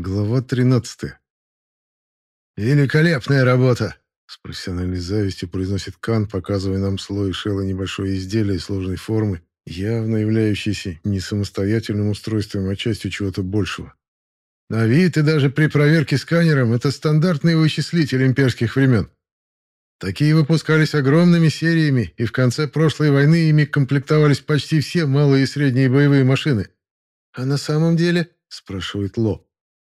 Глава 13. «Великолепная работа!» С профессиональной завистью произносит Кан, показывая нам слой шела небольшое изделие сложной формы, явно являющееся не самостоятельным устройством, а частью чего-то большего. На вид и даже при проверке сканером это стандартный вычислитель имперских времен. Такие выпускались огромными сериями, и в конце прошлой войны ими комплектовались почти все малые и средние боевые машины. «А на самом деле?» – спрашивает Ло.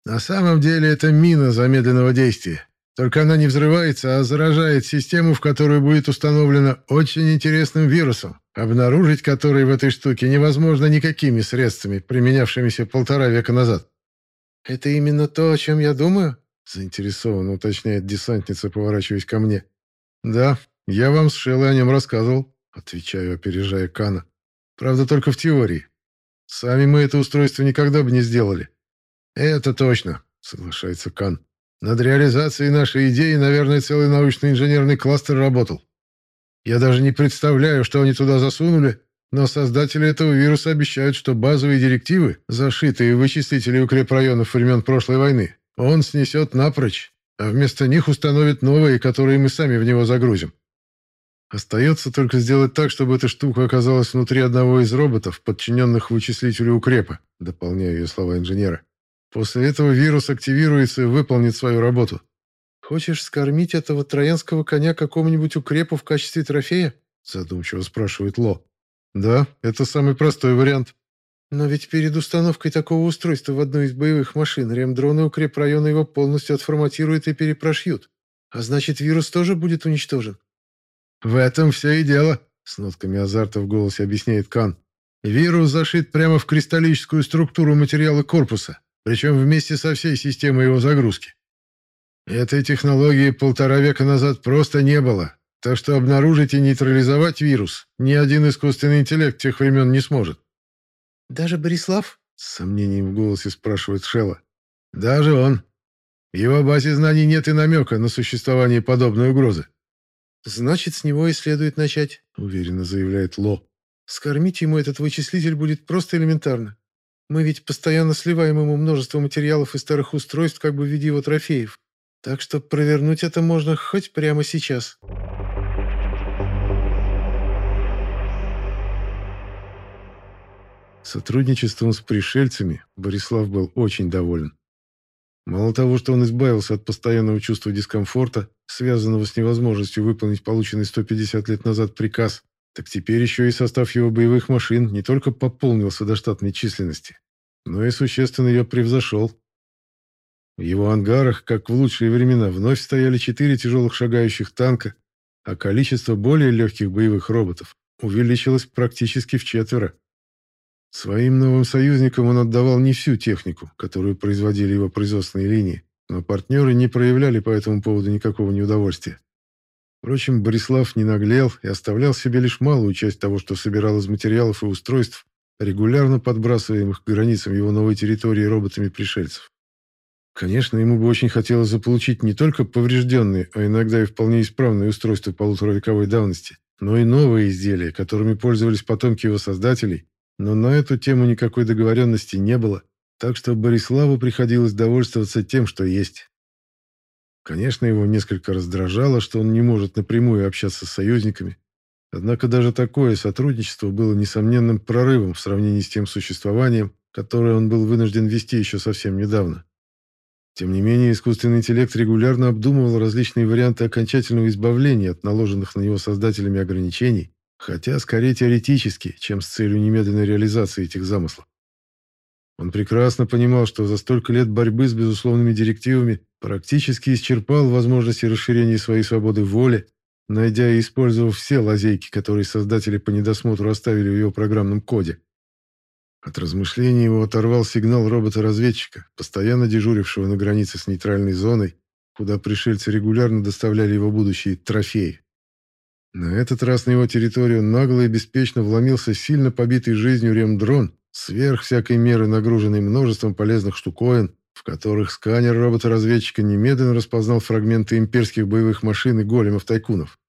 «На самом деле это мина замедленного действия. Только она не взрывается, а заражает систему, в которую будет установлено очень интересным вирусом, обнаружить который в этой штуке невозможно никакими средствами, применявшимися полтора века назад». «Это именно то, о чем я думаю?» – заинтересованно уточняет десантница, поворачиваясь ко мне. «Да, я вам с Шеллой о нем рассказывал», — отвечаю, опережая Кана. «Правда, только в теории. Сами мы это устройство никогда бы не сделали». «Это точно», — соглашается Кан. «Над реализацией нашей идеи, наверное, целый научно-инженерный кластер работал. Я даже не представляю, что они туда засунули, но создатели этого вируса обещают, что базовые директивы, зашитые в вычислители укрепрайонов времен прошлой войны, он снесет напрочь а вместо них установят новые, которые мы сами в него загрузим. Остается только сделать так, чтобы эта штука оказалась внутри одного из роботов, подчиненных вычислителю укрепа, дополняю ее слова инженера. После этого вирус активируется и выполнит свою работу. «Хочешь скормить этого троянского коня какому-нибудь укрепу в качестве трофея?» задумчиво спрашивает Ло. «Да, это самый простой вариант. Но ведь перед установкой такого устройства в одну из боевых машин ремдроны укрепрайона его полностью отформатируют и перепрошьют. А значит, вирус тоже будет уничтожен. В этом все и дело, с нотками азарта в голосе объясняет Кан. Вирус зашит прямо в кристаллическую структуру материала корпуса, причем вместе со всей системой его загрузки. Этой технологии полтора века назад просто не было, так что обнаружить и нейтрализовать вирус ни один искусственный интеллект тех времен не сможет. «Даже Борислав?» — с сомнением в голосе спрашивает Шелла. «Даже он. В его базе знаний нет и намека на существование подобной угрозы». «Значит, с него и следует начать», — уверенно заявляет Ло. «Скормить ему этот вычислитель будет просто элементарно. Мы ведь постоянно сливаем ему множество материалов и старых устройств как бы в виде его трофеев. Так что провернуть это можно хоть прямо сейчас». Сотрудничеством с пришельцами Борислав был очень доволен. Мало того, что он избавился от постоянного чувства дискомфорта, связанного с невозможностью выполнить полученный 150 лет назад приказ, так теперь еще и состав его боевых машин не только пополнился до штатной численности, но и существенно ее превзошел. В его ангарах, как в лучшие времена, вновь стояли четыре тяжелых шагающих танка, а количество более легких боевых роботов увеличилось практически в четверо. Своим новым союзникам он отдавал не всю технику, которую производили его производственные линии, но партнеры не проявляли по этому поводу никакого неудовольствия. Впрочем, Борислав не наглел и оставлял себе лишь малую часть того, что собирал из материалов и устройств, регулярно подбрасываемых к границам его новой территории роботами пришельцев. Конечно, ему бы очень хотелось заполучить не только поврежденные, а иногда и вполне исправные устройства полуторавековой давности, но и новые изделия, которыми пользовались потомки его создателей но на эту тему никакой договоренности не было, так что Бориславу приходилось довольствоваться тем, что есть. Конечно, его несколько раздражало, что он не может напрямую общаться с союзниками, однако даже такое сотрудничество было несомненным прорывом в сравнении с тем существованием, которое он был вынужден вести еще совсем недавно. Тем не менее, искусственный интеллект регулярно обдумывал различные варианты окончательного избавления от наложенных на него создателями ограничений хотя скорее теоретически, чем с целью немедленной реализации этих замыслов. Он прекрасно понимал, что за столько лет борьбы с безусловными директивами практически исчерпал возможности расширения своей свободы воли, найдя и использовав все лазейки, которые создатели по недосмотру оставили в его программном коде. От размышлений его оторвал сигнал робота-разведчика, постоянно дежурившего на границе с нейтральной зоной, куда пришельцы регулярно доставляли его будущие трофеи. На этот раз на его территорию нагло и беспечно вломился сильно побитый жизнью ремдрон, сверх всякой меры нагруженный множеством полезных штуковин, в которых сканер робота-разведчика немедленно распознал фрагменты имперских боевых машин и големов-тайкунов.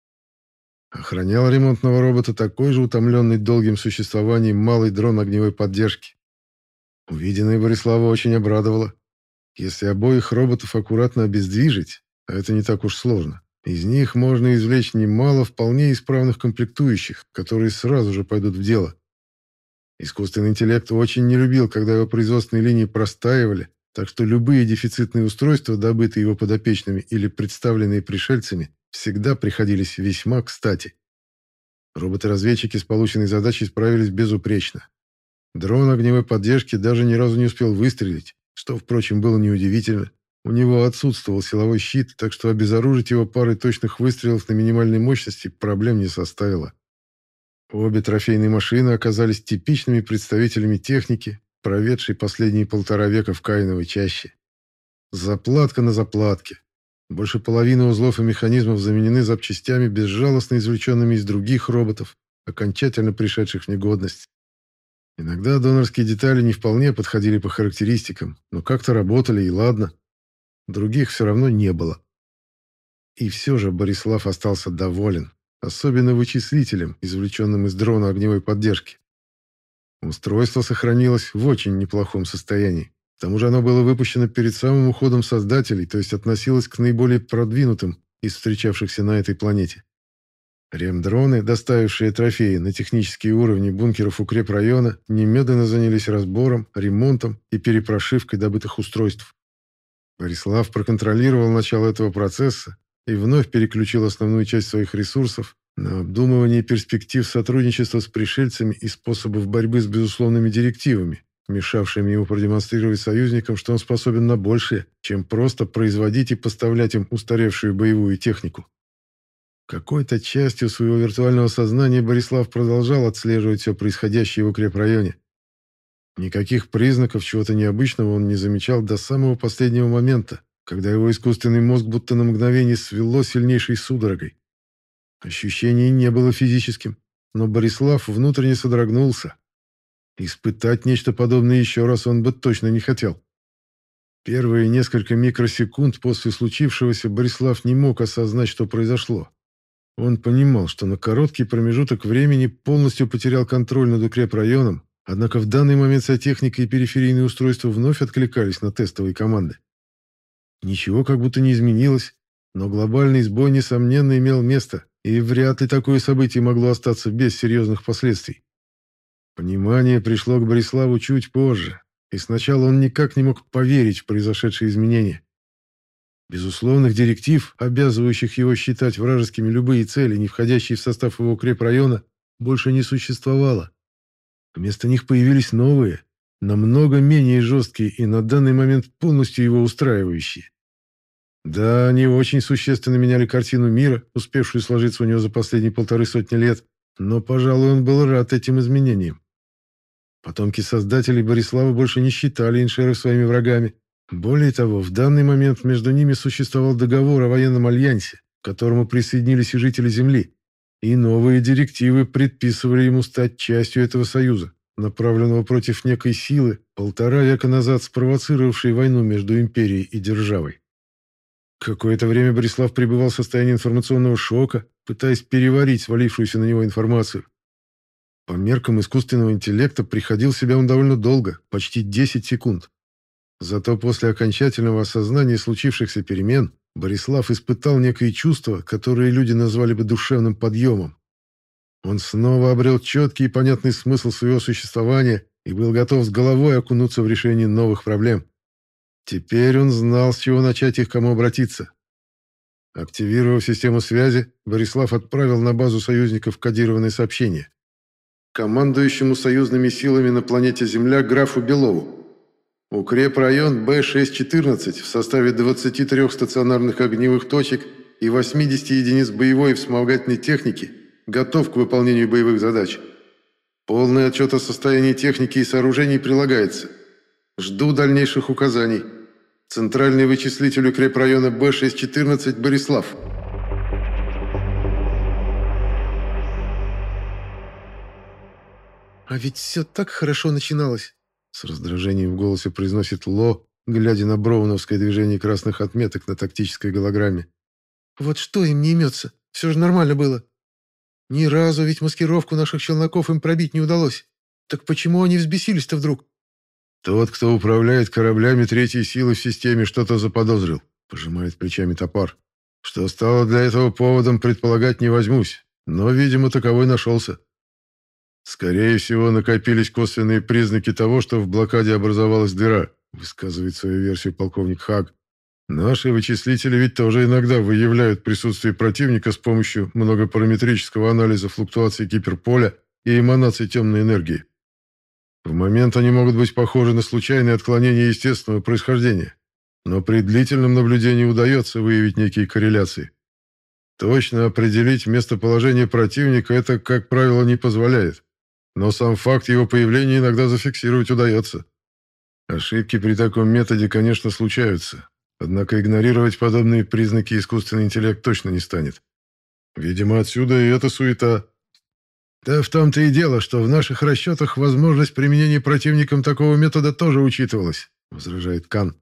Охранял ремонтного робота такой же утомленный долгим существованием малый дрон огневой поддержки. Увиденное Борислава очень обрадовало. Если обоих роботов аккуратно обездвижить, а это не так уж сложно, из них можно извлечь немало вполне исправных комплектующих, которые сразу же пойдут в дело. Искусственный интеллект очень не любил, когда его производственные линии простаивали, так что любые дефицитные устройства, добытые его подопечными или представленные пришельцами, всегда приходились весьма кстати. Роботы-разведчики с полученной задачей справились безупречно. Дрон огневой поддержки даже ни разу не успел выстрелить, что, впрочем, было неудивительно. У него отсутствовал силовой щит, так что обезоружить его парой точных выстрелов на минимальной мощности проблем не составило. Обе трофейные машины оказались типичными представителями техники, проведшей последние полтора века в Каиновой чаще. Заплатка на заплатке. Больше половины узлов и механизмов заменены запчастями, безжалостно извлеченными из других роботов, окончательно пришедших в негодность. Иногда донорские детали не вполне подходили по характеристикам, но как-то работали, и ладно. Других все равно не было. И все же Борислав остался доволен особенно вычислителем, извлеченным из дрона огневой поддержки. Устройство сохранилось в очень неплохом состоянии. К тому же оно было выпущено перед самым уходом создателей, то есть относилось к наиболее продвинутым из встречавшихся на этой планете. Ремдроны, доставившие трофеи на технические уровни бункеров укрепрайона, немедленно занялись разбором, ремонтом и перепрошивкой добытых устройств. Борислав проконтролировал начало этого процесса и вновь переключил основную часть своих ресурсов на обдумывание перспектив сотрудничества с пришельцами и способов борьбы с безусловными директивами, мешавшими ему продемонстрировать союзникам, что он способен на большее, чем просто производить и поставлять им устаревшую боевую технику. Какой-то частью своего виртуального сознания Борислав продолжал отслеживать все происходящее в укрепрайоне. Никаких признаков чего-то необычного он не замечал до самого последнего момента, когда его искусственный мозг будто на мгновение свело сильнейшей судорогой. Ощущение не было физическим, но Борислав внутренне содрогнулся. Испытать нечто подобное еще раз он бы точно не хотел. Первые несколько микросекунд после случившегося Борислав не мог осознать, что произошло. Он понимал, что на короткий промежуток времени полностью потерял контроль над укрепрайоном, однако в данный момент вся техника и периферийные устройства вновь откликались на тестовые команды. Ничего как будто не изменилось, но глобальный сбой, несомненно, имел место, и вряд ли такое событие могло остаться без серьезных последствий. Понимание пришло к Бориславу чуть позже, и сначала он никак не мог поверить в произошедшие изменения. Безусловных директив, обязывающих его считать вражескими любые цели, не входящие в состав его укрепрайона, больше не существовало. Вместо них появились новые, намного менее жесткие и на данный момент полностью его устраивающие. Да, они очень существенно меняли картину мира, успевшую сложиться у него за последние полторы сотни лет, но, пожалуй, он был рад этим изменениям. Потомки создателей Борислава больше не считали иншеров своими врагами. Более того, в данный момент между ними существовал договор о военном альянсе, к которому присоединились и жители Земли, и новые директивы предписывали ему стать частью этого союза направленного против некой силы, полтора века назад спровоцировавшей войну между империей и державой. Какое-то время Борислав пребывал в состоянии информационного шока, пытаясь переварить свалившуюся на него информацию. По меркам искусственного интеллекта приходил себя он довольно долго, почти 10 секунд. Зато после окончательного осознания случившихся перемен Борислав испытал некое чувство, которое люди назвали бы душевным подъемом. Он снова обрел четкий и понятный смысл своего существования и был готов с головой окунуться в решение новых проблем. Теперь он знал, с чего начать и к кому обратиться. Активировав систему связи, Борислав отправил на базу союзников кодированное сообщение. Командующему союзными силами на планете Земля графу Белову. Укрепрайон Б-614 в составе 23 стационарных огневых точек и 80 единиц боевой и вспомогательной техники – Готов к выполнению боевых задач. Полный отчет о состоянии техники и сооружений прилагается. Жду дальнейших указаний. Центральный вычислитель укрепрайона Б-614 Борислав. «А ведь все так хорошо начиналось!» С раздражением в голосе произносит Ло, глядя на броуновское движение красных отметок на тактической голограмме. «Вот что им не имется? Все же нормально было. Ни разу ведь маскировку наших челноков им пробить не удалось. Так почему они взбесились-то вдруг? Тот, кто управляет кораблями третьей силы в системе, что-то заподозрил, пожимает плечами топар. Что стало для этого поводом, предполагать не возьмусь, но, видимо, таковой нашелся. Скорее всего, накопились косвенные признаки того, что в блокаде образовалась дыра, высказывает свою версию полковник Хаг. Наши вычислители ведь тоже иногда выявляют присутствие противника с помощью многопараметрического анализа флуктуации гиперполя и эманации темной энергии. В момент они могут быть похожи на случайные отклонения естественного происхождения, но при длительном наблюдении удается выявить некие корреляции. Точно определить местоположение противника это, как правило, не позволяет, но сам факт его появления иногда зафиксировать удается. Ошибки при таком методе, конечно, случаются, однако игнорировать подобные признаки искусственный интеллект точно не станет. Видимо, отсюда и эта суета, да в том-то и дело, что в наших расчетах возможность применения противником такого метода тоже учитывалась, возражает Кан.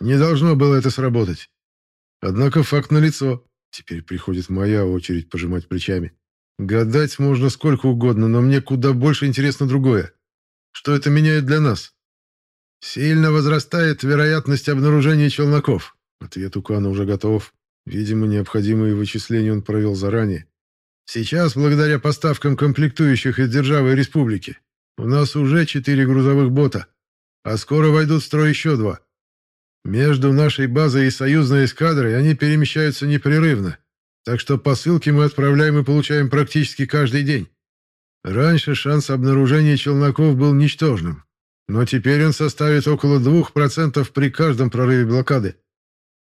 Не должно было это сработать. Однако факт налицо. Теперь приходит моя очередь пожимать плечами. Гадать можно сколько угодно, но мне куда больше интересно другое. Что это меняет для нас? Сильно возрастает вероятность обнаружения челноков. Ответ у Кана уже готов. Видимо, необходимые вычисления он провел заранее. Сейчас, благодаря поставкам комплектующих из Державы Республики, у нас уже четыре грузовых бота, а скоро войдут в строй еще два. Между нашей базой и союзной эскадрой они перемещаются непрерывно, так что посылки мы отправляем и получаем практически каждый день. Раньше шанс обнаружения челноков был ничтожным, но теперь он составит около 2% при каждом прорыве блокады.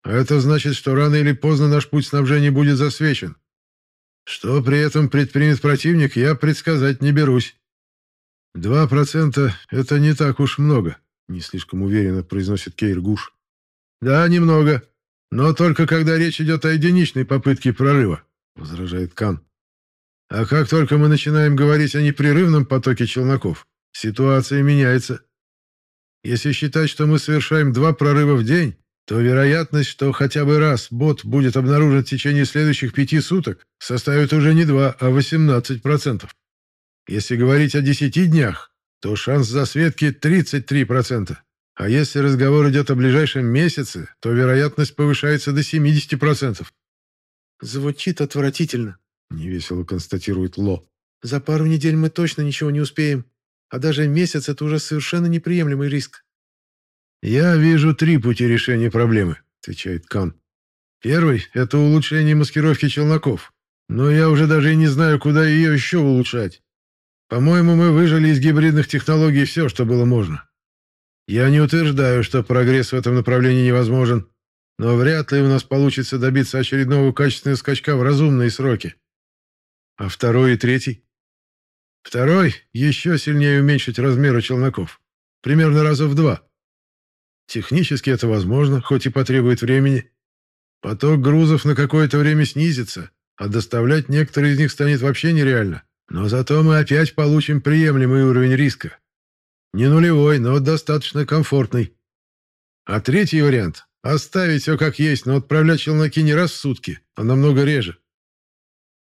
Это значит, что рано или поздно наш путь снабжения будет засвечен. Что при этом предпримет противник, я предсказать не берусь. Два процента — это не так уж много, не слишком уверенно произносит Кейр Гуш. Да, немного, но только когда речь идет о единичной попытке прорыва, возражает Кан. А как только мы начинаем говорить о непрерывном потоке челноков, ситуация меняется. Если считать, что мы совершаем два прорыва в день, то вероятность, что хотя бы раз бот будет обнаружен в течение следующих пяти суток, составит уже не 2, а 18%. Если говорить о 10 днях, то шанс засветки 33%. А если разговор идет о ближайшем месяце, то вероятность повышается до 70%. «Звучит отвратительно», — невесело констатирует Ло. «За пару недель мы точно ничего не успеем, а даже месяц — это уже совершенно неприемлемый риск. «Я вижу три пути решения проблемы», — отвечает Кан. «Первый — это улучшение маскировки челноков. Но я уже даже и не знаю, куда ее еще улучшать. По-моему, мы выжили из гибридных технологий все, что было можно. Я не утверждаю, что прогресс в этом направлении невозможен, но вряд ли у нас получится добиться очередного качественного скачка в разумные сроки. А второй и третий? Второй — еще сильнее уменьшить размеры челноков. Примерно раза в два. Технически это возможно, хоть и потребует времени. Поток грузов на какое-то время снизится, а доставлять некоторые из них станет вообще нереально. Но зато мы опять получим приемлемый уровень риска. Не нулевой, но достаточно комфортный. А третий вариант – оставить все как есть, но отправлять челноки не раз в сутки, а намного реже.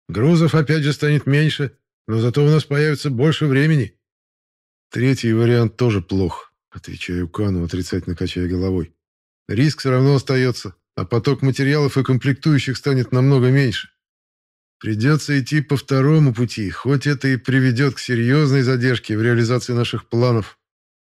Грузов опять же станет меньше, но зато у нас появится больше времени. Третий вариант тоже плох. Отвечаю Кану, отрицательно качая головой. Риск все равно остается, а поток материалов и комплектующих станет намного меньше. Придется идти по второму пути, хоть это и приведет к серьезной задержке в реализации наших планов.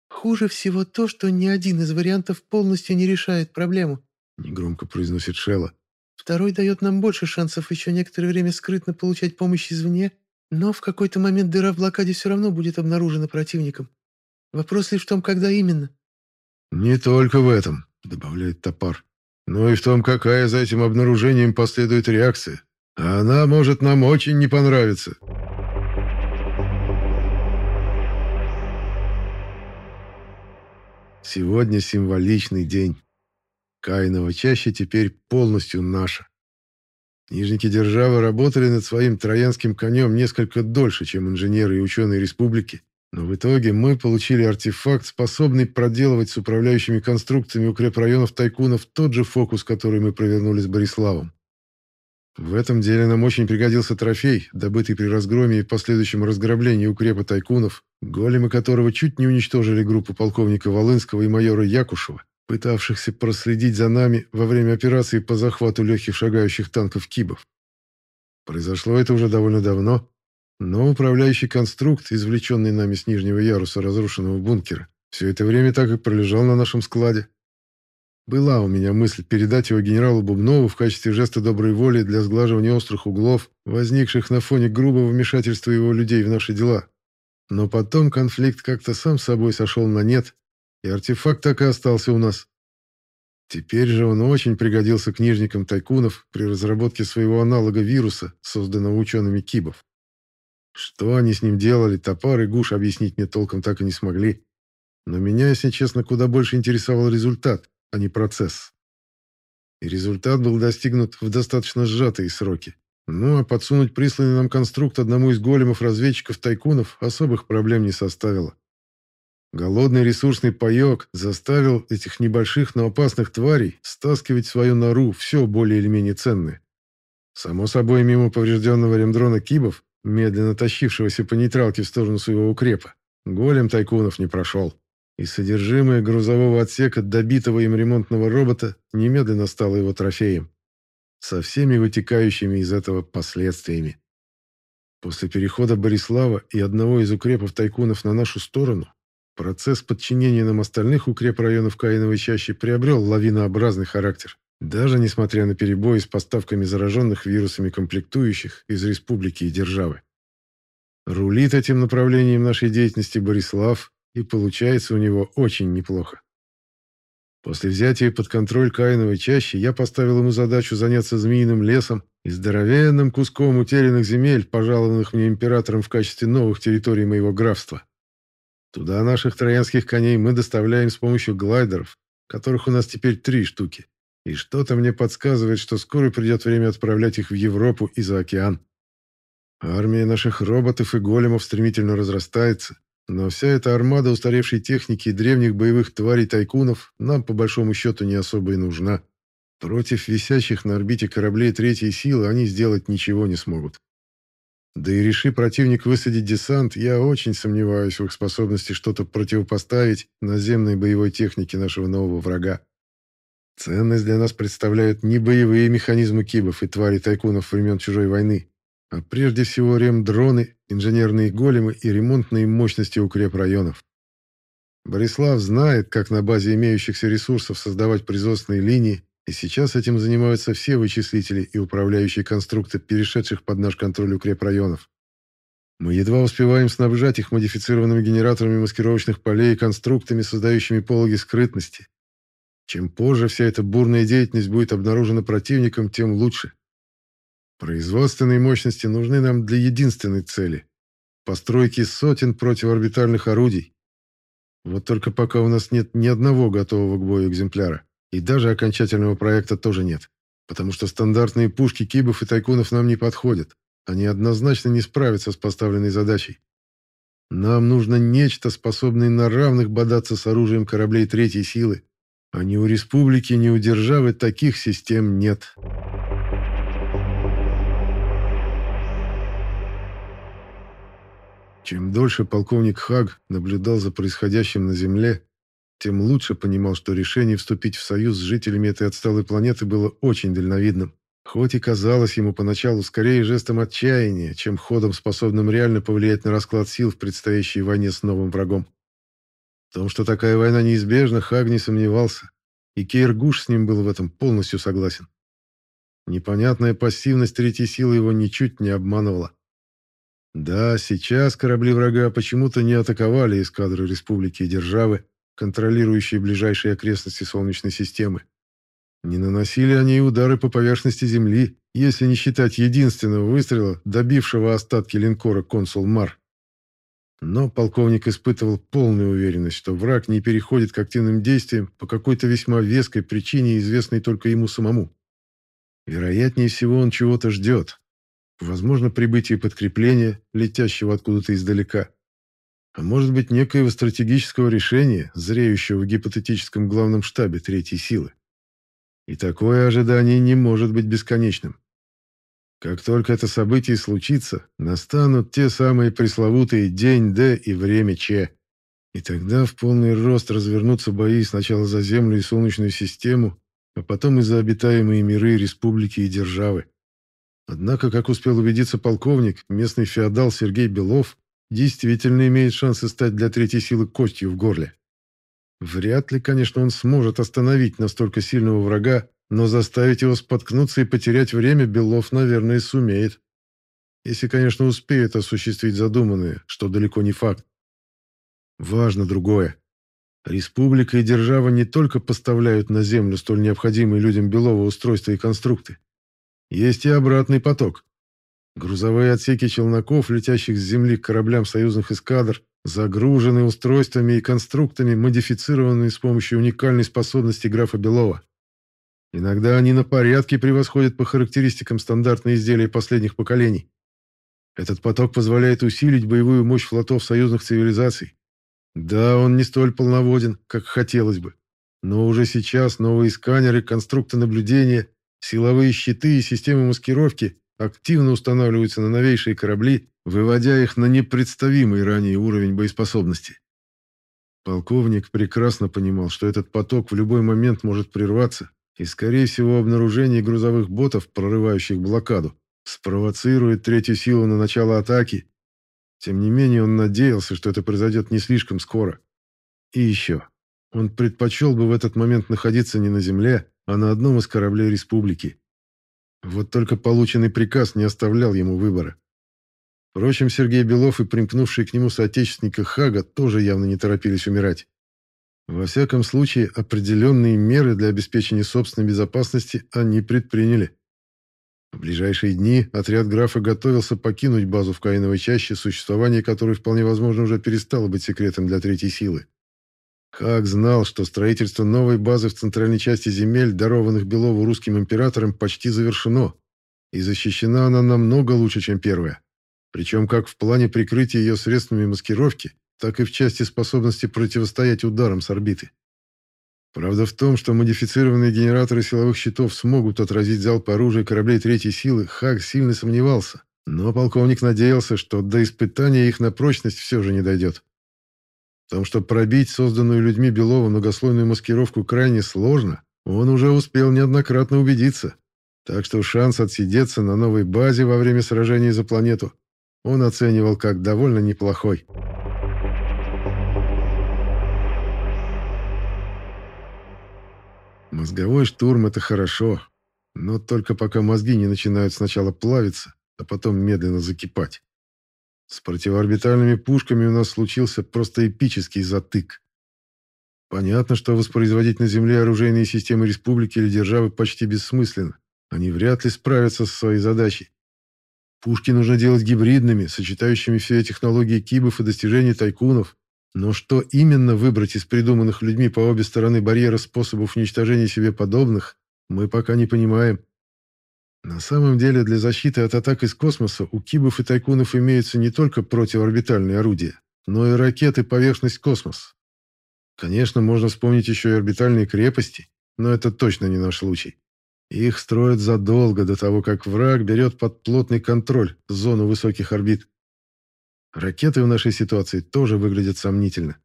«Хуже всего то, что ни один из вариантов полностью не решает проблему», — негромко произносит Шелла. «Второй дает нам больше шансов еще некоторое время скрытно получать помощь извне, но в какой-то момент дыра в блокаде все равно будет обнаружена противником. Вопрос лишь в том, когда именно. «Не только в этом», — добавляет Топар, «но и в том, какая за этим обнаружением последует реакция. Она может нам очень не понравиться». Сегодня символичный день. Каинова чаще теперь полностью наша. Нижники державы работали над своим троянским конем несколько дольше, чем инженеры и ученые республики, но в итоге мы получили артефакт, способный проделывать с управляющими конструкциями укрепрайонов тайкунов тот же фокус, который мы провернули с Бориславом. В этом деле нам очень пригодился трофей, добытый при разгроме и последующем разграблении укрепа тайкунов, големы которого чуть не уничтожили группу полковника Волынского и майора Якушева, пытавшихся проследить за нами во время операции по захвату легких шагающих танков Кибов. Произошло это уже довольно давно, но управляющий конструкт, извлеченный нами с нижнего яруса разрушенного бункера, все это время так и пролежал на нашем складе. Была у меня мысль передать его генералу Бубнову в качестве жеста доброй воли для сглаживания острых углов, возникших на фоне грубого вмешательства его людей в наши дела. Но потом конфликт как-то сам собой сошел на нет, и артефакт так и остался у нас. Теперь же он очень пригодился книжникам тайкунов при разработке своего аналога вируса, созданного учеными Кибов. Что они с ним делали, топар и гуш объяснить мне толком так и не смогли. Но меня, если честно, куда больше интересовал результат, а не процесс. И результат был достигнут в достаточно сжатые сроки. Ну, а подсунуть присланный нам конструкт одному из големов-разведчиков-тайкунов особых проблем не составило. Голодный ресурсный паек заставил этих небольших, но опасных тварей стаскивать свою нору все более или менее ценное. Само собой, мимо поврежденного ремдрона Кибов, медленно тащившегося по нейтралке в сторону своего укрепа, голем тайкунов не прошел. И содержимое грузового отсека добитого им ремонтного робота немедленно стало его трофеем, со всеми вытекающими из этого последствиями. После перехода Борислава и одного из укрепов тайкунов на нашу сторону, процесс подчинения нам остальных укрепрайонов Каиновой чаще приобрел лавинообразный характер, даже несмотря на перебои с поставками зараженных вирусами комплектующих из республики и державы. Рулит этим направлением нашей деятельности Борислав, и получается у него очень неплохо. После взятия под контроль Каиновой чащи я поставил ему задачу заняться змеиным лесом и здоровенным куском утерянных земель, пожалованных мне императором в качестве новых территорий моего графства. Туда наших троянских коней мы доставляем с помощью глайдеров, которых у нас теперь три штуки. И что-то мне подсказывает, что скоро придет время отправлять их в Европу и за океан. Армия наших роботов и големов стремительно разрастается, но вся эта армада устаревшей техники и древних боевых тварей-тайкунов нам по большому счету не особо и нужна. Против висящих на орбите кораблей третьей силы они сделать ничего не смогут. Да и реши противник высадить десант, я очень сомневаюсь в их способности что-то противопоставить наземной боевой технике нашего нового врага. Ценность для нас представляют не боевые механизмы кибов и тварей тайкунов времен чужой войны, а прежде всего ремдроны, инженерные големы и ремонтные мощности укрепрайонов. Борислав знает, как на базе имеющихся ресурсов создавать производственные линии, и сейчас этим занимаются все вычислители и управляющие конструкты, перешедших под наш контроль укрепрайонов. Мы едва успеваем снабжать их модифицированными генераторами маскировочных полей и конструктами, создающими пологи скрытности. Чем позже вся эта бурная деятельность будет обнаружена противником, тем лучше. Производственные мощности нужны нам для единственной цели – постройки сотен противоорбитальных орудий. Вот только пока у нас нет ни одного готового к бою экземпляра, и даже окончательного проекта тоже нет, потому что стандартные пушки кибов и тайкунов нам не подходят. Они однозначно не справятся с поставленной задачей. Нам нужно нечто, способное на равных бодаться с оружием кораблей третьей силы. А ни у республики, ни у державы таких систем нет. Чем дольше полковник Хаг наблюдал за происходящим на Земле, тем лучше понимал, что решение вступить в союз с жителями этой отсталой планеты было очень дальновидным. Хоть и казалось ему поначалу скорее жестом отчаяния, чем ходом, способным реально повлиять на расклад сил в предстоящей войне с новым врагом. В том, что такая война неизбежна, Хаг не сомневался, и Кейргуш с ним был в этом полностью согласен. Непонятная пассивность третьей силы его ничуть не обманывала. Да, сейчас корабли врага почему-то не атаковали эскадры республики и державы, контролирующие ближайшие окрестности Солнечной системы. Не наносили они и удары по поверхности Земли, если не считать единственного выстрела, добившего остатки линкора «Консул Мар». Но полковник испытывал полную уверенность, что враг не переходит к активным действиям по какой-то весьма веской причине, известной только ему самому. Вероятнее всего, он чего-то ждет, Возможно, прибытие подкрепления, летящего откуда-то издалека. А может быть, некоего стратегического решения, зреющего в гипотетическом главном штабе третьей силы. И такое ожидание не может быть бесконечным. Как только это событие случится, настанут те самые пресловутые день Д и время Ч. И тогда в полный рост развернутся бои сначала за Землю и Солнечную систему, а потом и за обитаемые миры, республики и державы. Однако, как успел убедиться полковник, местный феодал Сергей Белов действительно имеет шансы стать для третьей силы костью в горле. Вряд ли, конечно, он сможет остановить настолько сильного врага, но заставить его споткнуться и потерять время Белов, наверное, сумеет. Если, конечно, успеет осуществить задуманное, что далеко не факт. Важно другое. Республика и держава не только поставляют на Землю столь необходимые людям Белова устройства и конструкты. Есть и обратный поток. Грузовые отсеки челноков, летящих с Земли к кораблям союзных эскадр, загружены устройствами и конструктами, модифицированными с помощью уникальной способности графа Белова. Иногда они на порядке превосходят по характеристикам стандартные изделия последних поколений. Этот поток позволяет усилить боевую мощь флотов союзных цивилизаций. Да, он не столь полноводен, как хотелось бы. Но уже сейчас новые сканеры, конструкты наблюдения, силовые щиты и системы маскировки активно устанавливаются на новейшие корабли, выводя их на непредставимый ранее уровень боеспособности. Полковник прекрасно понимал, что этот поток в любой момент может прерваться, и, скорее всего, обнаружение грузовых ботов, прорывающих блокаду, спровоцирует третью силу на начало атаки. Тем не менее, он надеялся, что это произойдет не слишком скоро. И еще. Он предпочел бы в этот момент находиться не на земле, а на одном из кораблей республики. Вот только полученный приказ не оставлял ему выбора. Впрочем, Сергей Белов и примкнувший к нему соотечественника Хага тоже явно не торопились умирать. Во всяком случае, определенные меры для обеспечения собственной безопасности они предприняли. В ближайшие дни отряд графа готовился покинуть базу в Каиновой чаще, существование которой вполне возможно уже перестало быть секретом для третьей силы. Как знал, что строительство новой базы в центральной части земель, дарованных Белову русским императором, почти завершено, и защищена она намного лучше, чем первая. Причем как в плане прикрытия ее средствами маскировки, так и в части способности противостоять ударам с орбиты. Правда в том, что модифицированные генераторы силовых щитов смогут отразить залп оружия кораблей третьей силы, Хаг сильно сомневался, но полковник надеялся, что до испытания их на прочность все же не дойдет. В том, что пробить созданную людьми Белова многослойную маскировку крайне сложно, он уже успел неоднократно убедиться. Так что шанс отсидеться на новой базе во время сражений за планету он оценивал как довольно неплохой. Мозговой штурм — это хорошо, но только пока мозги не начинают сначала плавиться, а потом медленно закипать. С противоорбитальными пушками у нас случился просто эпический затык. Понятно, что воспроизводить на Земле оружейные системы республики или державы почти бессмысленно. Они вряд ли справятся со своей задачей. Пушки нужно делать гибридными, сочетающими все технологии кибов и достижения тайкунов. Но что именно выбрать из придуманных людьми по обе стороны барьера способов уничтожения себе подобных, мы пока не понимаем. На самом деле для защиты от атак из космоса у кибов и тайкунов имеются не только противоорбитальные орудия, но и ракеты поверхность-космос. Конечно, можно вспомнить еще и орбитальные крепости, но это точно не наш случай. Их строят задолго до того, как враг берет под плотный контроль зону высоких орбит. Ракеты в нашей ситуации тоже выглядят сомнительно.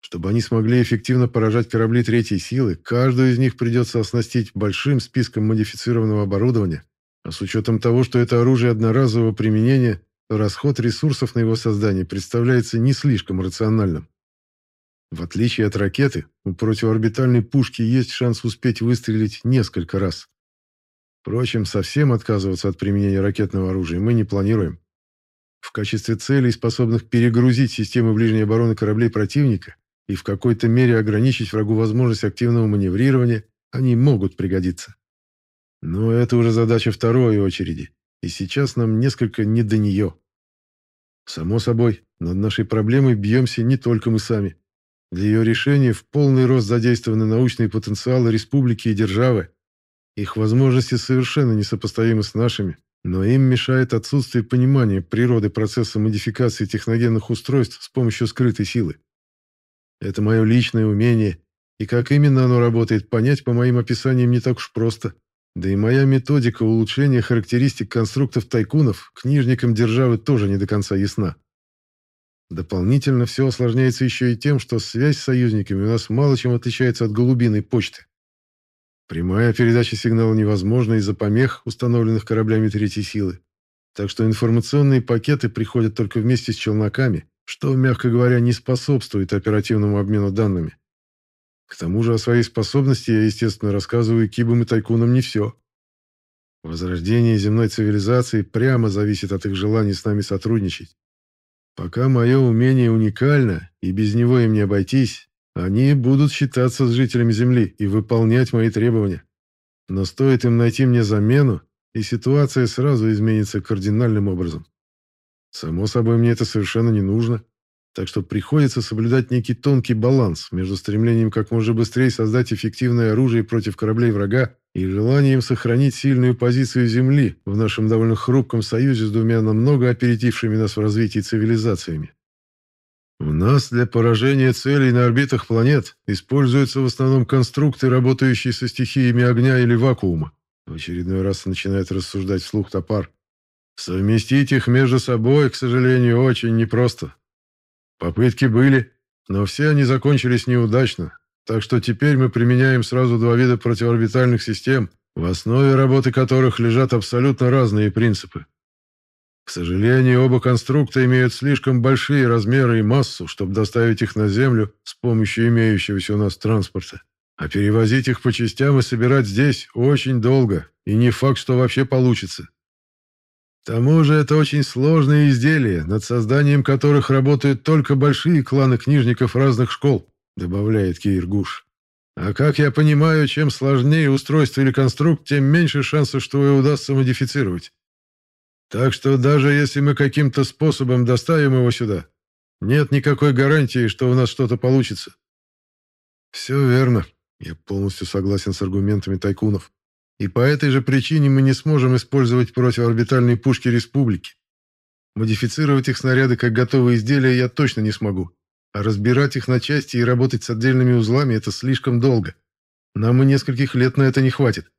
Чтобы они смогли эффективно поражать корабли третьей силы, каждую из них придется оснастить большим списком модифицированного оборудования, а с учетом того, что это оружие одноразового применения, расход ресурсов на его создание представляется не слишком рациональным. В отличие от ракеты, у противоорбитальной пушки есть шанс успеть выстрелить несколько раз. Впрочем, совсем отказываться от применения ракетного оружия мы не планируем. В качестве целей, способных перегрузить системы ближней обороны кораблей противника и в какой-то мере ограничить врагу возможность активного маневрирования, они могут пригодиться. Но это уже задача второй очереди, и сейчас нам несколько не до нее. Само собой, над нашей проблемой бьемся не только мы сами. Для ее решения в полный рост задействованы научные потенциалы республики и державы. Их возможности совершенно несопоставимы с нашими, но им мешает отсутствие понимания природы процесса модификации техногенных устройств с помощью скрытой силы. Это мое личное умение, и как именно оно работает, понять по моим описаниям не так уж просто. Да и моя методика улучшения характеристик конструктов тайкунов книжникам державы тоже не до конца ясна. Дополнительно все осложняется еще и тем, что связь с союзниками у нас мало чем отличается от голубиной почты. Прямая передача сигнала невозможна из-за помех, установленных кораблями третьей силы. Так что информационные пакеты приходят только вместе с челноками, что, мягко говоря, не способствует оперативному обмену данными. К тому же о своей способности я, естественно, рассказываю кибам и тайкунам не все. Возрождение земной цивилизации прямо зависит от их желания с нами сотрудничать. Пока мое умение уникально, и без него им не обойтись, они будут считаться с жителями Земли и выполнять мои требования. Но стоит им найти мне замену, и ситуация сразу изменится кардинальным образом. Само собой, мне это совершенно не нужно, так что приходится соблюдать некий тонкий баланс между стремлением как можно быстрее создать эффективное оружие против кораблей врага и желанием сохранить сильную позицию Земли в нашем довольно хрупком союзе с двумя намного опередившими нас в развитии цивилизациями. У нас для поражения целей на орбитах планет используются в основном конструкты, работающие со стихиями огня или вакуума. В очередной раз начинает рассуждать вслух топар. Совместить их между собой, к сожалению, очень непросто. Попытки были, но все они закончились неудачно, так что теперь мы применяем сразу два вида противоорбитальных систем, в основе работы которых лежат абсолютно разные принципы. К сожалению, оба конструкта имеют слишком большие размеры и массу, чтобы доставить их на Землю с помощью имеющегося у нас транспорта. А перевозить их по частям и собирать здесь очень долго, и не факт, что вообще получится. К тому же это очень сложные изделия, над созданием которых работают только большие кланы книжников разных школ, добавляет Киргуш. А как я понимаю, чем сложнее устройство или конструкт, тем меньше шансов, что его удастся модифицировать. Так что даже если мы каким-то способом доставим его сюда, нет никакой гарантии, что у нас что-то получится. Все верно. Я полностью согласен с аргументами тайкунов. И по этой же причине мы не сможем использовать противоорбитальные пушки республики. Модифицировать их снаряды как готовые изделия я точно не смогу. А разбирать их на части и работать с отдельными узлами – это слишком долго. Нам и нескольких лет на это не хватит.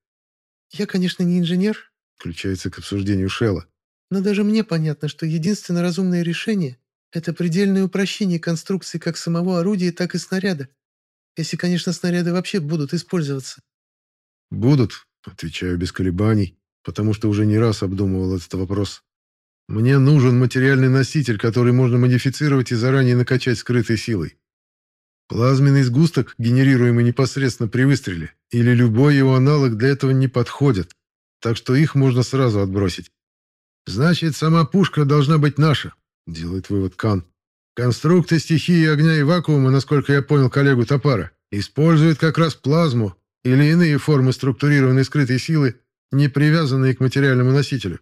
«Я, конечно, не инженер», – включается к обсуждению Шелла. Но даже мне понятно, что единственное разумное решение – это предельное упрощение конструкции как самого орудия, так и снаряда. Если, конечно, снаряды вообще будут использоваться. «Будут», – отвечаю без колебаний, потому что уже не раз обдумывал этот вопрос. «Мне нужен материальный носитель, который можно модифицировать и заранее накачать скрытой силой. Плазменный сгусток, генерируемый непосредственно при выстреле, или любой его аналог для этого не подходят, так что их можно сразу отбросить. «Значит, сама пушка должна быть наша», — делает вывод Кан. «Конструкты стихии огня и вакуума, насколько я понял коллегу Топара, используют как раз плазму или иные формы структурированной скрытой силы, не привязанные к материальному носителю».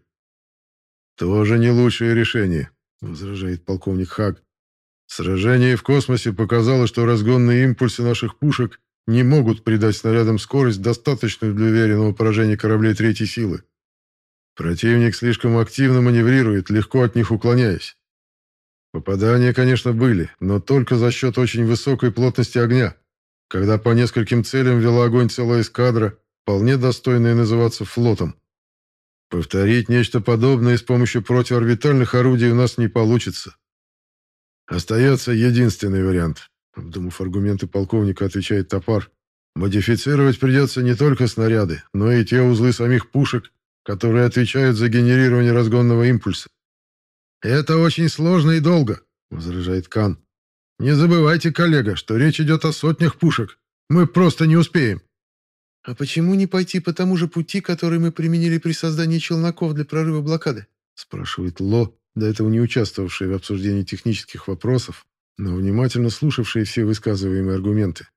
«Тоже не лучшее решение», — возражает полковник Хаг. «Сражение в космосе показало, что разгонные импульсы наших пушек не могут придать снарядам скорость, достаточную для уверенного поражения кораблей третьей силы. Противник слишком активно маневрирует, легко от них уклоняясь. Попадания, конечно, были, но только за счет очень высокой плотности огня. Когда по нескольким целям вела огонь целая эскадра, вполне достойная называться флотом. Повторить нечто подобное с помощью противоорбитальных орудий у нас не получится. Остается единственный вариант. Обдумав аргументы полковника, отвечает Топар. Модифицировать придется не только снаряды, но и те узлы самих пушек, которые отвечают за генерирование разгонного импульса. «Это очень сложно и долго», — возражает Кан. «Не забывайте, коллега, что речь идет о сотнях пушек. Мы просто не успеем». «А почему не пойти по тому же пути, который мы применили при создании челноков для прорыва блокады?» — спрашивает Ло, до этого не участвовавший в обсуждении технических вопросов, но внимательно слушавший все высказываемые аргументы.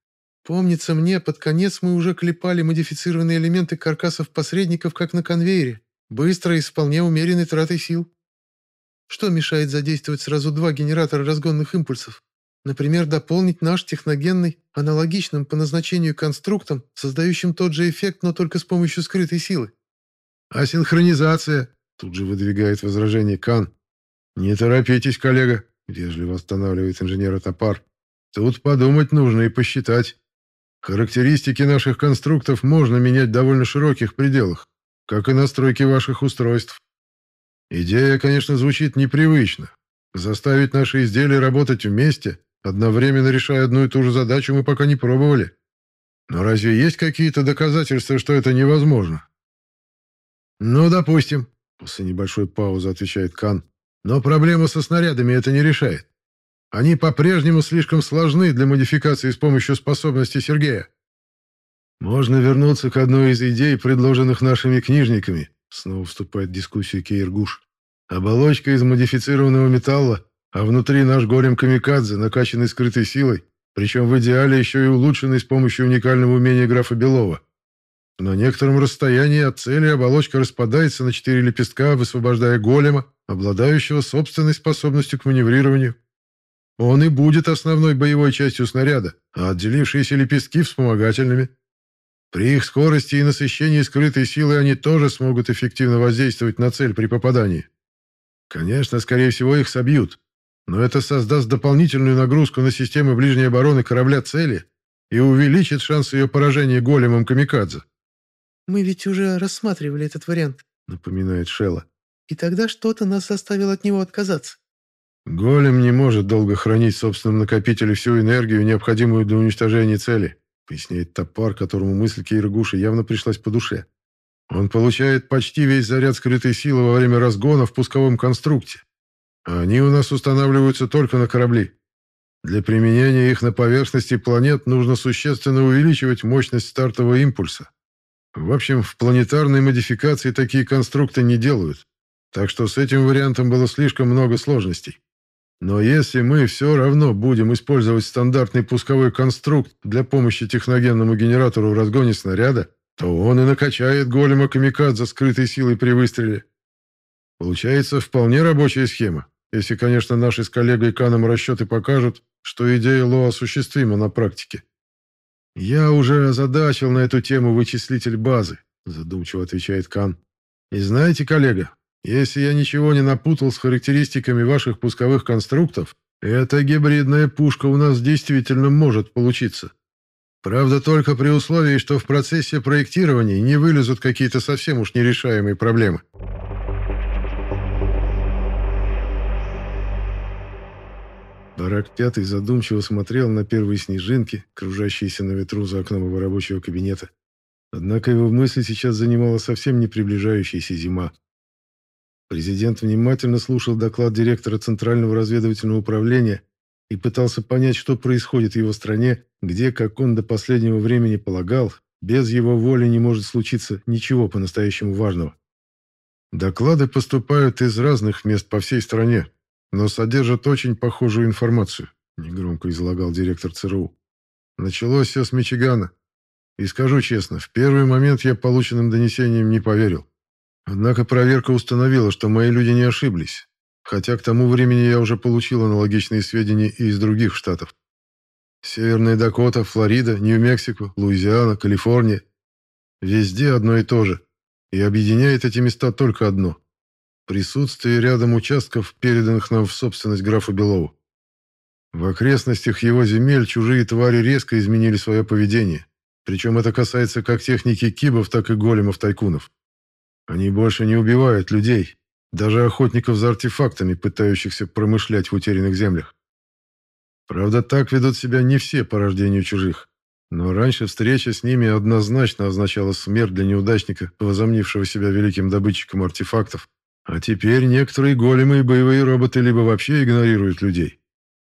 Помнится мне, под конец мы уже клепали модифицированные элементы каркасов посредников, как на конвейере, быстро и с вполне умеренной тратой сил. Что мешает задействовать сразу два генератора разгонных импульсов? Например, дополнить наш техногенный, аналогичным по назначению конструктом, создающим тот же эффект, но только с помощью скрытой силы. А синхронизация? Тут же выдвигает возражение Кан. Не торопитесь, коллега, вежливо останавливает инженера Топар. Тут подумать нужно и посчитать. Характеристики наших конструктов можно менять в довольно широких пределах, как и настройки ваших устройств. Идея, конечно, звучит непривычно. Заставить наши изделия работать вместе, одновременно решая одну и ту же задачу, мы пока не пробовали. Но разве есть какие-то доказательства, что это невозможно? Ну, допустим, после небольшой паузы отвечает Кан. Но проблема со снарядами это не решает. Они по-прежнему слишком сложны для модификации с помощью способностей Сергея. Можно вернуться к одной из идей, предложенных нашими книжниками. Снова вступает в дискуссию Кейргуш. Оболочка из модифицированного металла, а внутри наш голем камикадзе, накачанный скрытой силой, причем в идеале еще и улучшенный с помощью уникального умения графа Белова. На некотором расстоянии от цели оболочка распадается на четыре лепестка, высвобождая голема, обладающего собственной способностью к маневрированию. Он и будет основной боевой частью снаряда, а отделившиеся лепестки – вспомогательными. При их скорости и насыщении скрытой силой они тоже смогут эффективно воздействовать на цель при попадании. Конечно, скорее всего, их собьют, но это создаст дополнительную нагрузку на системы ближней обороны корабля цели и увеличит шанс ее поражения големом камикадзе. «Мы ведь уже рассматривали этот вариант», — напоминает Шелла. «И тогда что-то нас заставило от него отказаться». «Голем не может долго хранить в собственном накопителе всю энергию, необходимую для уничтожения цели», поясняет топар, которому мысль Кейргуша явно пришлась по душе. «Он получает почти весь заряд скрытой силы во время разгона в пусковом конструкте. Они у нас устанавливаются только на корабли. Для применения их на поверхности планет нужно существенно увеличивать мощность стартового импульса. В общем, в планетарной модификации такие конструкты не делают, так что с этим вариантом было слишком много сложностей. Но если мы все равно будем использовать стандартный пусковой конструкт для помощи техногенному генератору в разгоне снаряда, то он и накачает голема камикадзе скрытой силой при выстреле. Получается вполне рабочая схема, если, конечно, наши с коллегой Каном расчеты покажут, что идея Ло осуществима на практике. «Я уже озадачил на эту тему вычислитель базы», задумчиво отвечает Кан. «И знаете, коллега, если я ничего не напутал с характеристиками ваших пусковых конструктов, эта гибридная пушка у нас действительно может получиться. Правда, только при условии, что в процессе проектирования не вылезут какие-то совсем уж нерешаемые проблемы». Барак Пятый задумчиво смотрел на первые снежинки, кружащиеся на ветру за окном его рабочего кабинета. Однако его мысли сейчас занимала совсем не приближающаяся зима. Президент внимательно слушал доклад директора Центрального разведывательного управления и пытался понять, что происходит в его стране, где, как он до последнего времени полагал, без его воли не может случиться ничего по-настоящему важного. Доклады поступают из разных мест по всей стране, но содержат очень похожую информацию», — негромко излагал директор ЦРУ. «Началось все с Мичигана. И скажу честно, в первый момент я полученным донесениям не поверил. Однако проверка установила, что мои люди не ошиблись, хотя к тому времени я уже получил аналогичные сведения и из других штатов. Северная Дакота, Флорида, Нью-Мексико, Луизиана, Калифорния. Везде одно и то же. И объединяет эти места только одно присутствие рядом участков, переданных нам в собственность графа Белову. В окрестностях его земель чужие твари резко изменили свое поведение, причем это касается как техники кибов, так и големов-тайкунов. Они больше не убивают людей, даже охотников за артефактами, пытающихся промышлять в утерянных землях. Правда, так ведут себя не все по рождению чужих. Но раньше встреча с ними однозначно означала смерть для неудачника, возомнившего себя великим добытчиком артефактов, а теперь некоторые големы и боевые роботы либо вообще игнорируют людей,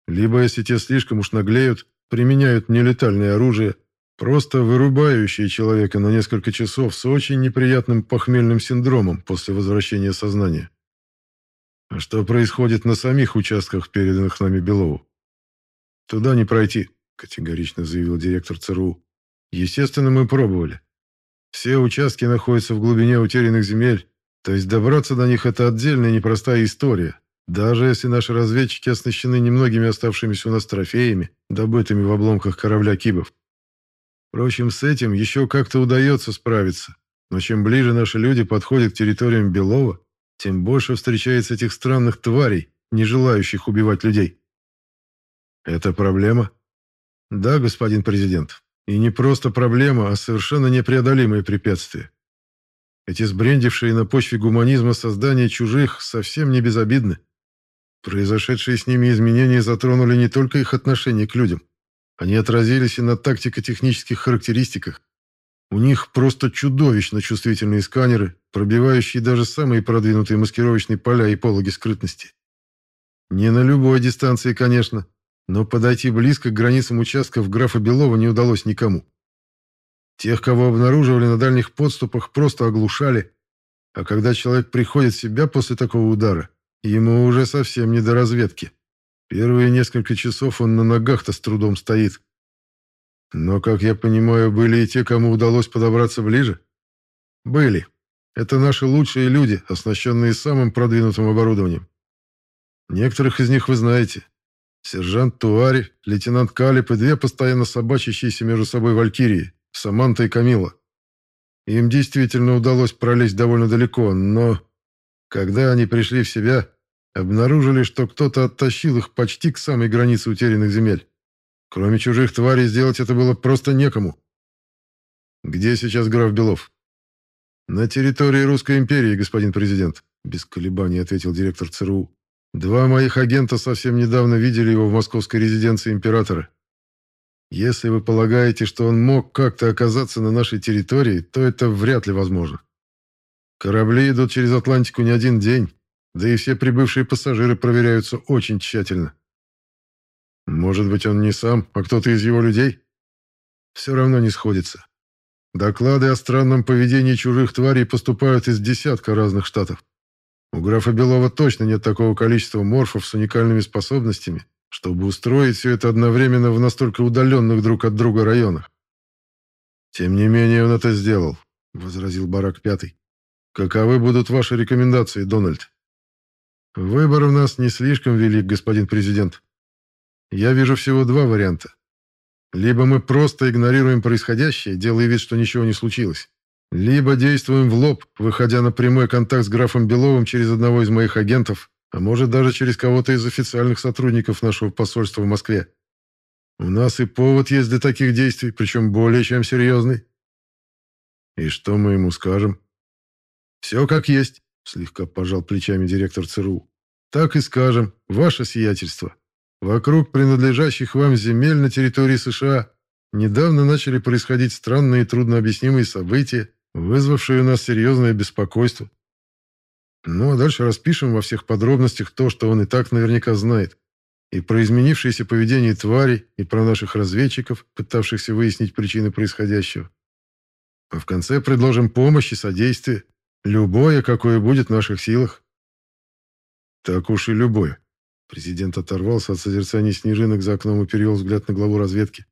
либо, если те слишком уж наглеют, применяют нелетальное оружие, просто вырубающее человека на несколько часов с очень неприятным похмельным синдромом после возвращения сознания. А что происходит на самих участках, переданных нами Белову? Туда не пройти, категорично заявил директор ЦРУ. Естественно, мы пробовали. Все участки находятся в глубине утерянных земель, то есть добраться до них – это отдельная непростая история, даже если наши разведчики оснащены немногими оставшимися у нас трофеями, добытыми в обломках корабля Кибов. Впрочем, с этим еще как-то удается справиться, но чем ближе наши люди подходят к территориям Белова, тем больше встречается этих странных тварей, не желающих убивать людей. Это проблема? Да, господин президент. И не просто проблема, а совершенно непреодолимое препятствие. Эти сбрендившие на почве гуманизма создания чужих совсем не безобидны. Произошедшие с ними изменения затронули не только их отношение к людям. Они отразились и на тактико-технических характеристиках. У них просто чудовищно чувствительные сканеры, пробивающие даже самые продвинутые маскировочные поля и пологи скрытности. Не на любой дистанции, конечно, но подойти близко к границам участков графа Белова не удалось никому. Тех, кого обнаруживали на дальних подступах, просто оглушали, а когда человек приходит в себя после такого удара, ему уже совсем не до разведки. Первые несколько часов он на ногах-то с трудом стоит. Но, как я понимаю, были и те, кому удалось подобраться ближе? Были. Это наши лучшие люди, оснащенные самым продвинутым оборудованием. Некоторых из них вы знаете. Сержант Туари, лейтенант Калип и две постоянно собачащиеся между собой валькирии, Саманта и Камила. Им действительно удалось пролезть довольно далеко, но когда они пришли в себя, обнаружили, что кто-то оттащил их почти к самой границе утерянных земель. Кроме чужих тварей сделать это было просто некому. Где сейчас граф Белов? На территории Русской империи, господин президент, без колебаний ответил директор ЦРУ. Два моих агента совсем недавно видели его в московской резиденции императора. Если вы полагаете, что он мог как-то оказаться на нашей территории, то это вряд ли возможно. Корабли идут через Атлантику не один день, да и все прибывшие пассажиры проверяются очень тщательно. Может быть, он не сам, а кто-то из его людей? Все равно не сходится. Доклады о странном поведении чужих тварей поступают из десятка разных штатов. У графа Белова точно нет такого количества морфов с уникальными способностями, чтобы устроить все это одновременно в настолько удаленных друг от друга районах. Тем не менее он это сделал, возразил Барак Пятый. Каковы будут ваши рекомендации, Дональд? Выбор у нас не слишком велик, господин президент. Я вижу всего два варианта. Либо мы просто игнорируем происходящее, делая вид, что ничего не случилось. Либо действуем в лоб, выходя на прямой контакт с графом Беловым через одного из моих агентов, а может даже через кого-то из официальных сотрудников нашего посольства в Москве. У нас и повод есть для таких действий, причем более чем серьезный. И что мы ему скажем? Все как есть, слегка пожал плечами директор ЦРУ. Так и скажем, ваше сиятельство. Вокруг принадлежащих вам земель на территории США недавно начали происходить странные и труднообъяснимые события, вызвавшие у нас серьезное беспокойство. Ну а дальше распишем во всех подробностях то, что он и так наверняка знает. И про изменившееся поведение тварей, и про наших разведчиков, пытавшихся выяснить причины происходящего. А в конце предложим помощь и содействие. Любое, какое будет в наших силах. Так уж и любое. Президент оторвался от созерцания снежинок за окном и перевел взгляд на главу разведки.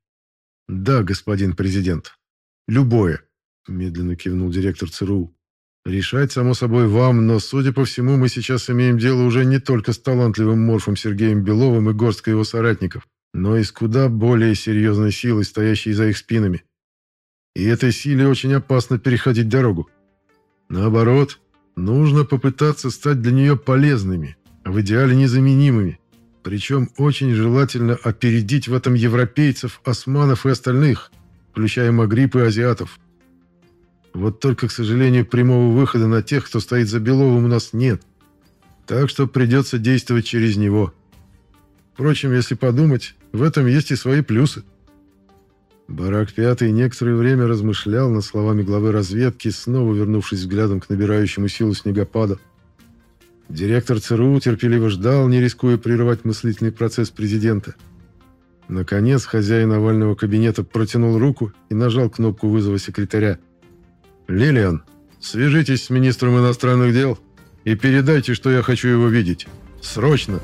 Да, господин президент. Любое медленно кивнул директор ЦРУ. Решать, само собой, вам, но, судя по всему, мы сейчас имеем дело уже не только с талантливым морфом Сергеем Беловым и горсткой его соратников, но и с куда более серьезной силой, стоящей за их спинами. И этой силе очень опасно переходить дорогу. Наоборот, нужно попытаться стать для нее полезными, а в идеале незаменимыми. Причем очень желательно опередить в этом европейцев, османов и остальных, включая Магриб и азиатов. Вот только, к сожалению, прямого выхода на тех, кто стоит за Беловым, у нас нет. Так что придется действовать через него. Впрочем, если подумать, в этом есть и свои плюсы. Барак Пятый некоторое время размышлял над словами главы разведки, снова вернувшись взглядом к набирающему силу снегопада. Директор ЦРУ терпеливо ждал, не рискуя прерывать мыслительный процесс президента. Наконец, хозяин овального кабинета протянул руку и нажал кнопку вызова секретаря. «Лилиан, свяжитесь с министром иностранных дел и передайте, что я хочу его видеть. Срочно!»